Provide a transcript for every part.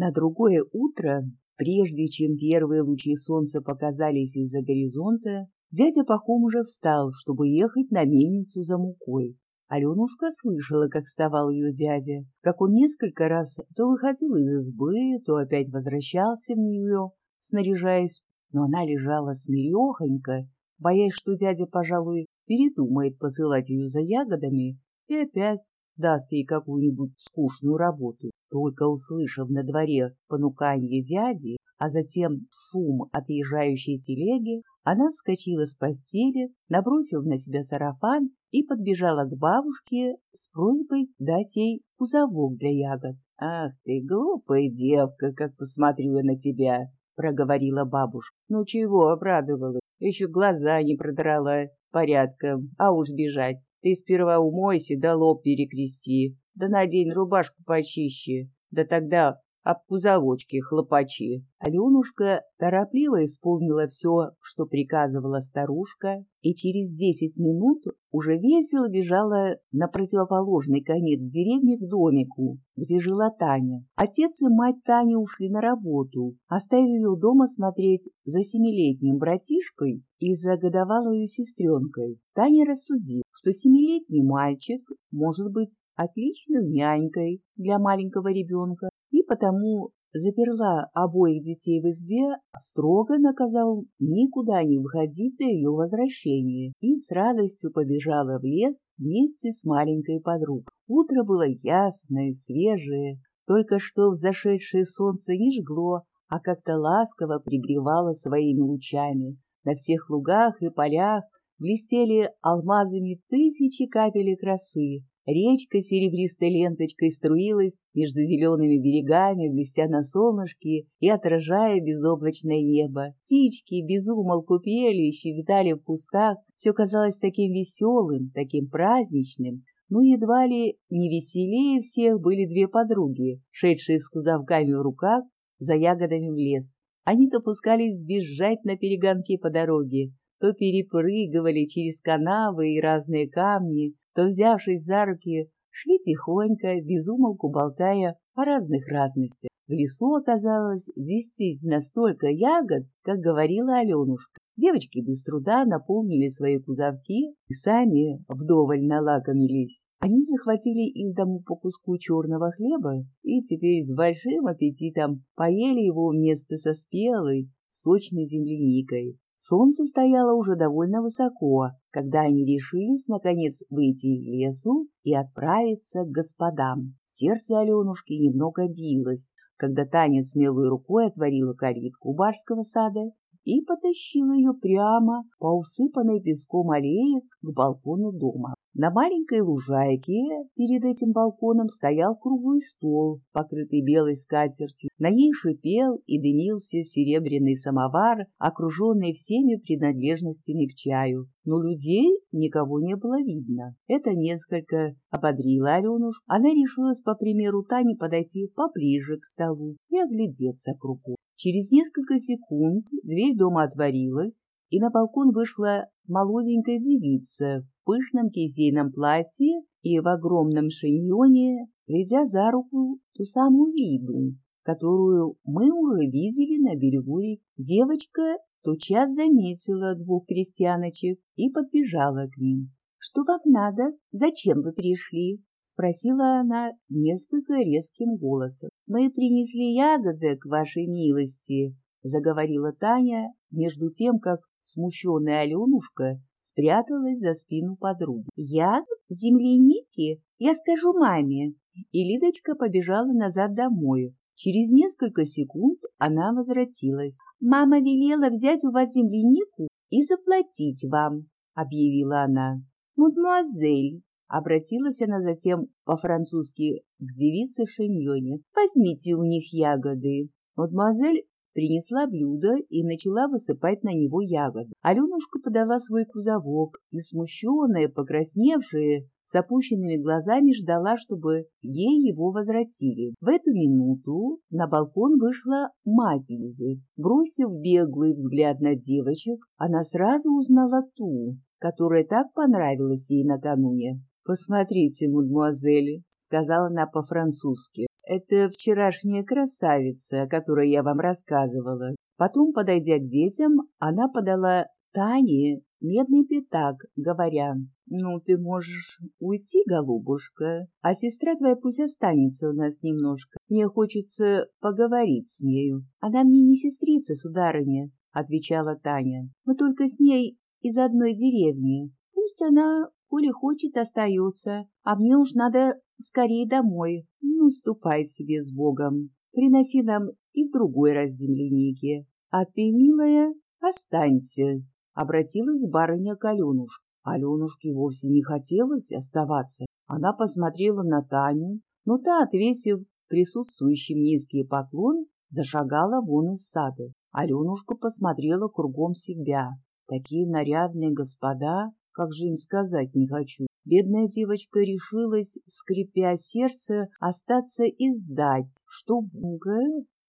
На другое утро, прежде чем первые лучи солнца показались из-за горизонта, дядя Пахом уже встал, чтобы ехать на мельницу за мукой. Аленушка слышала, как вставал ее дядя, как он несколько раз то выходил из избы, то опять возвращался в нее, снаряжаясь, но она лежала смирехонько, боясь, что дядя, пожалуй, передумает посылать ее за ягодами и опять даст ей какую-нибудь скучную работу. Только услышав на дворе понуканье дяди, а затем шум отъезжающей телеги, она вскочила с постели, набросила на себя сарафан и подбежала к бабушке с просьбой дать ей кузовок для ягод. — Ах ты, глупая девка, как посмотрю я на тебя! — проговорила бабушка. — Ну чего обрадовалась? Еще глаза не продрала порядком, а уж бежать. Ты сперва умойся, да лоб перекрести, да надень рубашку почище, да тогда об кузовочке хлопачи. Аленушка торопливо исполнила все, что приказывала старушка, и через десять минут уже весело бежала на противоположный конец деревни к домику, где жила Таня. Отец и мать Тани ушли на работу, оставив ее дома смотреть за семилетним братишкой и за годовалой сестренкой. Таня рассудила, что семилетний мальчик может быть отличной нянькой для маленького ребенка, и потому заперла обоих детей в избе, строго наказал никуда не выходить до ее возвращения и с радостью побежала в лес вместе с маленькой подругой. Утро было ясное, свежее, только что взошедшее солнце не жгло, а как-то ласково пригревало своими лучами. На всех лугах и полях блестели алмазами тысячи капелек росы, Речка серебристой ленточкой струилась между зелеными берегами, блестя на солнышке и отражая безоблачное небо. Птички безумолку пели и щебетали в кустах. Все казалось таким веселым, таким праздничным. Ну, едва ли не веселее всех были две подруги, шедшие с кузовками в руках за ягодами в лес. Они то пускались бежать на перегонки по дороге, то перепрыгивали через канавы и разные камни, то, взявшись за руки, шли тихонько, безумолку болтая о разных разностях. В лесу оказалось действительно столько ягод, как говорила Аленушка. Девочки без труда наполнили свои кузовки и сами вдоволь налакомились. Они захватили из дому по куску черного хлеба и теперь с большим аппетитом поели его вместо со спелой, сочной земляникой. Солнце стояло уже довольно высоко, когда они решились, наконец, выйти из лесу и отправиться к господам. Сердце Аленушки немного билось, когда Таня смелой рукой отворила калитку барского сада и потащила ее прямо по усыпанной песком аллее к балкону дома. На маленькой лужайке перед этим балконом стоял круглый стол, покрытый белой скатертью. На ней шипел и дымился серебряный самовар, окруженный всеми принадлежностями к чаю. Но людей никого не было видно. Это несколько ободрило Аленушку. Она решилась, по примеру Тани, подойти поближе к столу и оглядеться кругом. Через несколько секунд дверь дома отворилась, и на балкон вышла молоденькая девица пышном кисейном платье и в огромном шиньоне, ведя за руку ту самую виду, которую мы уже видели на берегу реки. Девочка тотчас заметила двух крестьяночек и подбежала к ним. — Что вам надо? Зачем вы пришли? — спросила она несколько резким голосом. — Мы принесли ягоды к вашей милости, — заговорила Таня, между тем, как смущенная Аленушка спряталась за спину подруги. «Я земляники? Я скажу маме!» И Лидочка побежала назад домой. Через несколько секунд она возвратилась. «Мама велела взять у вас землянику и заплатить вам», — объявила она. «Мадемуазель», — обратилась она затем по-французски к девице шиньоне, — «возьмите у них ягоды». Мадемуазель принесла блюдо и начала высыпать на него ягоды. Аленушка подала свой кузовок и, смущенная, покрасневшая, с опущенными глазами ждала, чтобы ей его возвратили. В эту минуту на балкон вышла мать Лизы. Бросив беглый взгляд на девочек, она сразу узнала ту, которая так понравилась ей накануне. «Посмотрите, мадемуазели», — сказала она по-французски, это вчерашняя красавица, о которой я вам рассказывала. Потом, подойдя к детям, она подала Тане медный пятак, говоря, «Ну, ты можешь уйти, голубушка, а сестра твоя пусть останется у нас немножко. Мне хочется поговорить с нею. Она мне не сестрица, сударыня», — отвечала Таня. «Мы только с ней из одной деревни. Пусть она, коли хочет, остается, а мне уж надо скорее домой. Ну, ступай себе с Богом. Приноси нам и в другой раз земляники. А ты, милая, останься обратилась барыня к Аленушке. Аленушке вовсе не хотелось оставаться. Она посмотрела на Таню, но та, отвесив присутствующим низкий поклон, зашагала вон из сада. Аленушка посмотрела кругом себя. Такие нарядные господа, как же им сказать не хочу. Бедная девочка решилась, скрипя сердце, остаться и сдать. Что, Буга,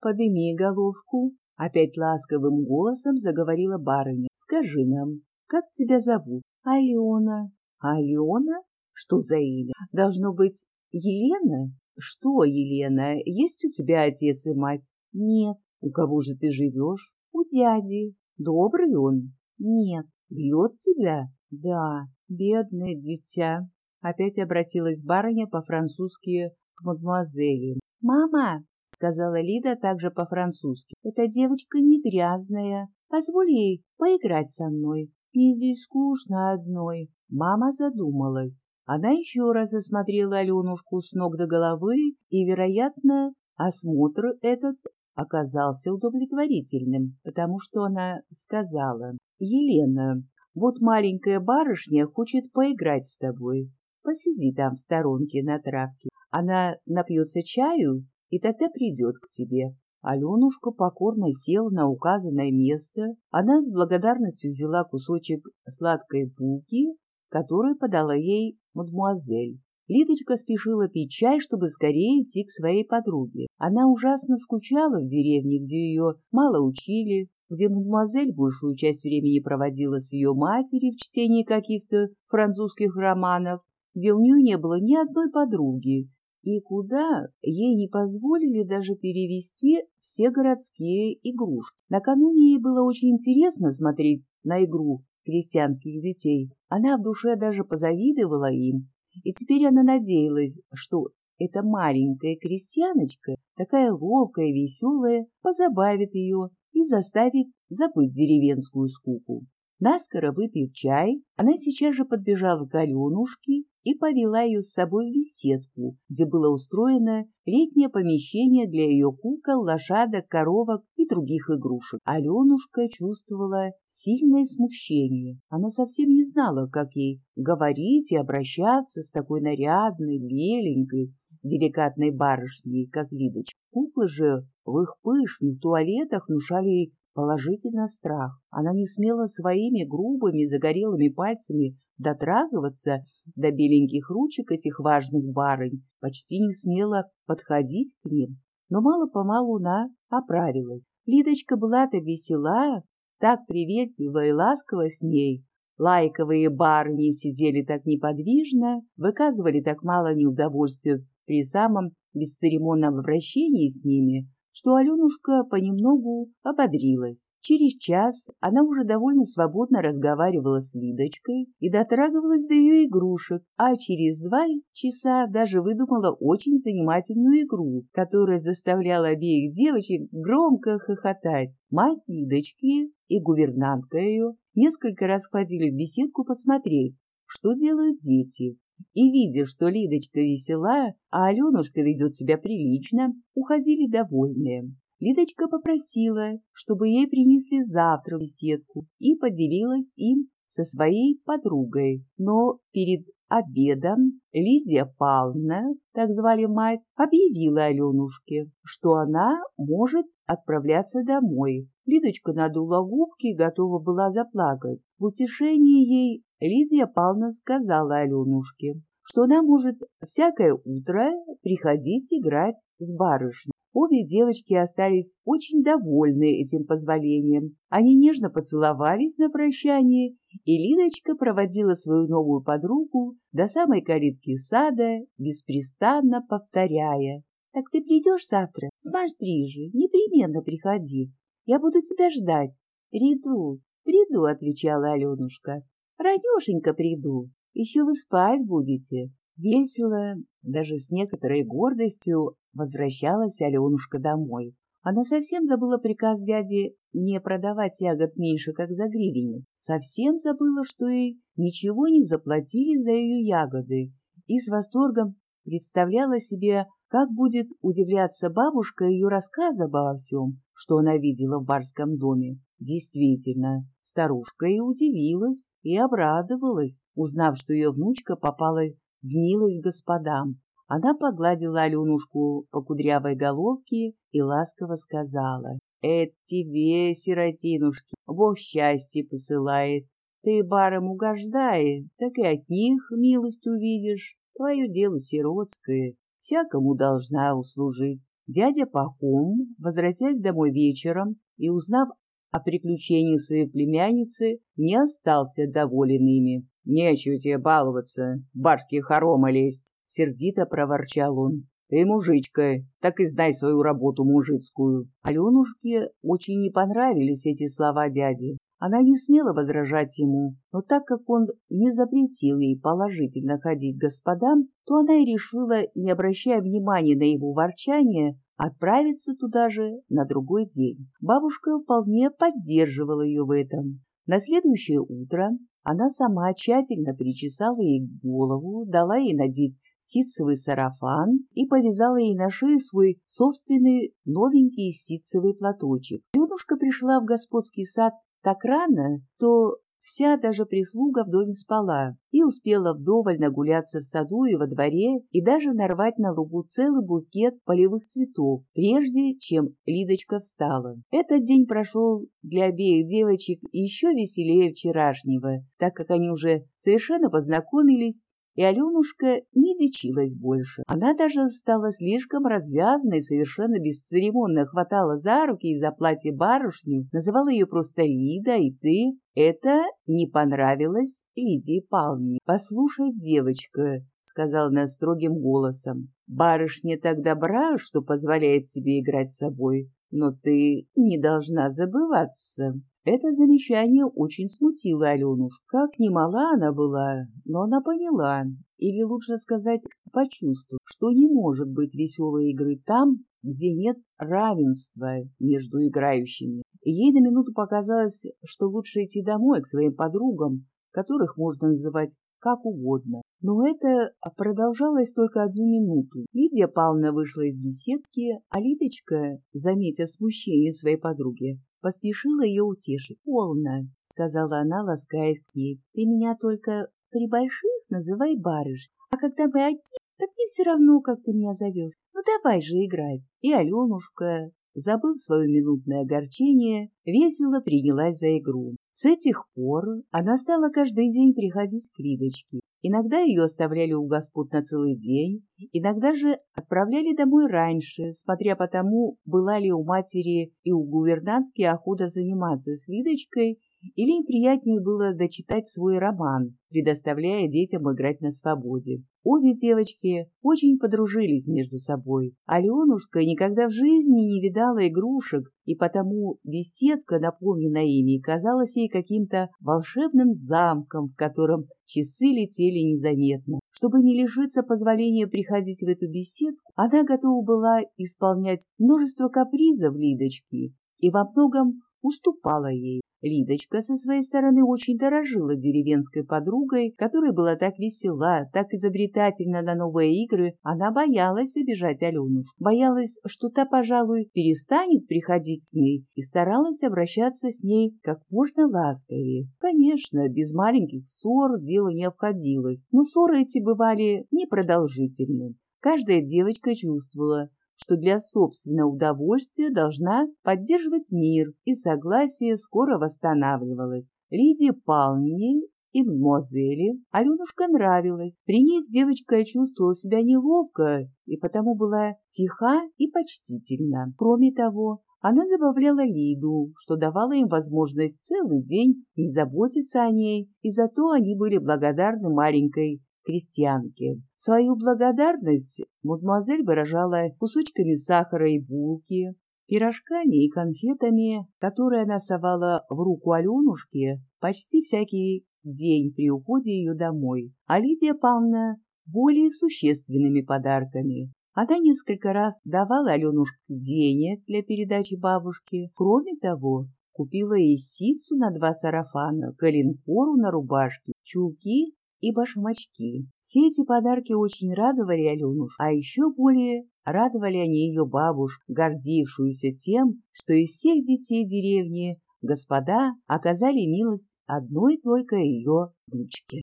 подыми головку, Опять ласковым голосом заговорила барыня. «Скажи нам, как тебя зовут?» «Алена». «Алена? Что за имя? Должно быть Елена?» «Что, Елена, есть у тебя отец и мать?» «Нет». «У кого же ты живешь?» «У дяди». «Добрый он?» «Нет». «Бьет тебя?» «Да». «Бедное дитя». Опять обратилась барыня по-французски к мадемуазели. «Мама, — сказала Лида также по-французски. — Эта девочка не грязная. Позволь ей поиграть со мной. Мне здесь скучно одной. Мама задумалась. Она еще раз осмотрела Аленушку с ног до головы, и, вероятно, осмотр этот оказался удовлетворительным, потому что она сказала, «Елена, вот маленькая барышня хочет поиграть с тобой. Посиди там в сторонке на травке. Она напьется чаю и тогда придет к тебе. Аленушка покорно села на указанное место. Она с благодарностью взяла кусочек сладкой булки, которую подала ей мадмуазель. Лидочка спешила пить чай, чтобы скорее идти к своей подруге. Она ужасно скучала в деревне, где ее мало учили, где мадемуазель большую часть времени проводила с ее матерью в чтении каких-то французских романов, где у нее не было ни одной подруги, и куда ей не позволили даже перевести все городские игрушки. Накануне ей было очень интересно смотреть на игру крестьянских детей. Она в душе даже позавидовала им, и теперь она надеялась, что эта маленькая крестьяночка, такая ловкая веселая, позабавит ее и заставит забыть деревенскую скуку. Наскоро выпив чай, она сейчас же подбежала к Аленушке и повела ее с собой в беседку, где было устроено летнее помещение для ее кукол, лошадок, коровок и других игрушек. Аленушка чувствовала сильное смущение. Она совсем не знала, как ей говорить и обращаться с такой нарядной, беленькой, деликатной барышней, как Лидочка. Куклы же в их пышных туалетах внушали ей положительно страх. Она не смела своими грубыми загорелыми пальцами дотрагиваться до беленьких ручек этих важных барынь, почти не смела подходить к ним. Но мало-помалу она оправилась. Лидочка была-то весела, так приветлива и ласкова с ней. Лайковые барыни сидели так неподвижно, выказывали так мало неудовольствия при самом бесцеремонном обращении с ними, что Аленушка понемногу ободрилась. Через час она уже довольно свободно разговаривала с Лидочкой и дотрагивалась до ее игрушек, а через два часа даже выдумала очень занимательную игру, которая заставляла обеих девочек громко хохотать. Мать Лидочки и гувернантка ее несколько раз ходили в беседку посмотреть, что делают дети, и, видя, что Лидочка весела, а Аленушка ведет себя прилично, уходили довольные. Лидочка попросила, чтобы ей принесли завтра беседку, и поделилась им со своей подругой. Но перед обедом Лидия Павловна, так звали мать, объявила Аленушке, что она может отправляться домой. Лидочка надула губки и готова была заплакать. В утешении ей Лидия Павловна сказала Аленушке, что она может всякое утро приходить играть с барышней. Обе девочки остались очень довольны этим позволением. Они нежно поцеловались на прощание, и Лидочка проводила свою новую подругу до самой калитки сада, беспрестанно повторяя Так ты придешь завтра? Смотри же, непременно приходи. Я буду тебя ждать. Приду, приду, отвечала Аленушка. Ранешенько приду. Еще вы спать будете. Весело, даже с некоторой гордостью, возвращалась Аленушка домой. Она совсем забыла приказ дяди не продавать ягод меньше, как за гривенник. Совсем забыла, что ей ничего не заплатили за ее ягоды. И с восторгом представляла себе, как будет удивляться бабушка ее рассказа обо всем, что она видела в барском доме. Действительно, старушка и удивилась, и обрадовалась, узнав, что ее внучка попала в милость господам. Она погладила Аленушку по кудрявой головке и ласково сказала, «Это тебе, сиротинушки, Бог счастье посылает. Ты барам угождает, так и от них милость увидишь. Твое дело сиротское, всякому должна услужить». Дядя Пахом, возвратясь домой вечером и узнав о приключениях своей племянницы, не остался доволен ими. «Нечего тебе баловаться, барские хоромы лезть!» Сердито проворчал он. «Ты мужичка, так и знай свою работу мужицкую». Аленушке очень не понравились эти слова дяди. Она не смела возражать ему, но так как он не запретил ей положительно ходить господам, то она и решила, не обращая внимания на его ворчание, отправиться туда же на другой день. Бабушка вполне поддерживала ее в этом. На следующее утро она сама тщательно причесала ей голову, дала ей надеть ситцевый сарафан и повязала ей на шею свой собственный новенький ситцевый платочек. Ленушка пришла в господский сад так рано, что вся даже прислуга в доме спала и успела вдоволь нагуляться в саду и во дворе и даже нарвать на лугу целый букет полевых цветов, прежде чем Лидочка встала. Этот день прошел для обеих девочек еще веселее вчерашнего, так как они уже совершенно познакомились и Аленушка не дичилась больше. Она даже стала слишком развязной, совершенно бесцеремонно хватала за руки и за платье барышню, называла ее просто Лида и ты. Это не понравилось Лидии Павловне. «Послушай, девочка», — сказала она строгим голосом, — «барышня так добра, что позволяет тебе играть с собой, но ты не должна забываться. Это замечание очень смутило Аленушку. Как ни она была, но она поняла, или лучше сказать, почувствовала, что не может быть веселой игры там, где нет равенства между играющими. Ей на минуту показалось, что лучше идти домой к своим подругам, которых можно называть как угодно. Но это продолжалось только одну минуту. Лидия Павловна вышла из беседки, а Лидочка, заметя смущение своей подруги, поспешила ее утешить. «Полно», — сказала она, ласкаясь к ней, — «ты меня только при больших называй барыш, а когда мы одни, так мне все равно, как ты меня зовешь. Ну давай же играть». И Аленушка, забыв свое минутное огорчение, весело принялась за игру. С этих пор она стала каждый день приходить к Лидочке. Иногда ее оставляли у господ на целый день, иногда же отправляли домой раньше, смотря по тому, была ли у матери и у гувернантки охота заниматься с Лидочкой или им приятнее было дочитать свой роман, предоставляя детям играть на свободе. Обе девочки очень подружились между собой. Аленушка никогда в жизни не видала игрушек, и потому беседка, наполненная ими, казалась ей каким-то волшебным замком, в котором часы летели незаметно. Чтобы не лишиться позволения приходить в эту беседку, она готова была исполнять множество капризов Лидочки и во многом уступала ей. Лидочка со своей стороны очень дорожила деревенской подругой, которая была так весела, так изобретательна на новые игры, она боялась обижать Аленушку, боялась, что та, пожалуй, перестанет приходить к ней и старалась обращаться с ней как можно ласковее. Конечно, без маленьких ссор дело не обходилось, но ссоры эти бывали непродолжительны. Каждая девочка чувствовала, что для собственного удовольствия должна поддерживать мир, и согласие скоро восстанавливалось. Лидии Павловне и Мозели Аленушка нравилась. При них девочка чувствовала себя неловко и потому была тиха и почтительна. Кроме того, она забавляла Лиду, что давало им возможность целый день не заботиться о ней, и зато они были благодарны маленькой крестьянке. Свою благодарность мадемуазель выражала кусочками сахара и булки, пирожками и конфетами, которые она совала в руку Аленушке почти всякий день при уходе ее домой, а Лидия Павловна более существенными подарками. Она несколько раз давала Аленушке денег для передачи бабушке. Кроме того, купила ей ситцу на два сарафана, коленкору на рубашке, чулки и башмачки. Все эти подарки очень радовали Аленуш, а еще более радовали они ее бабушку, гордившуюся тем, что из всех детей деревни господа оказали милость одной только ее дочке.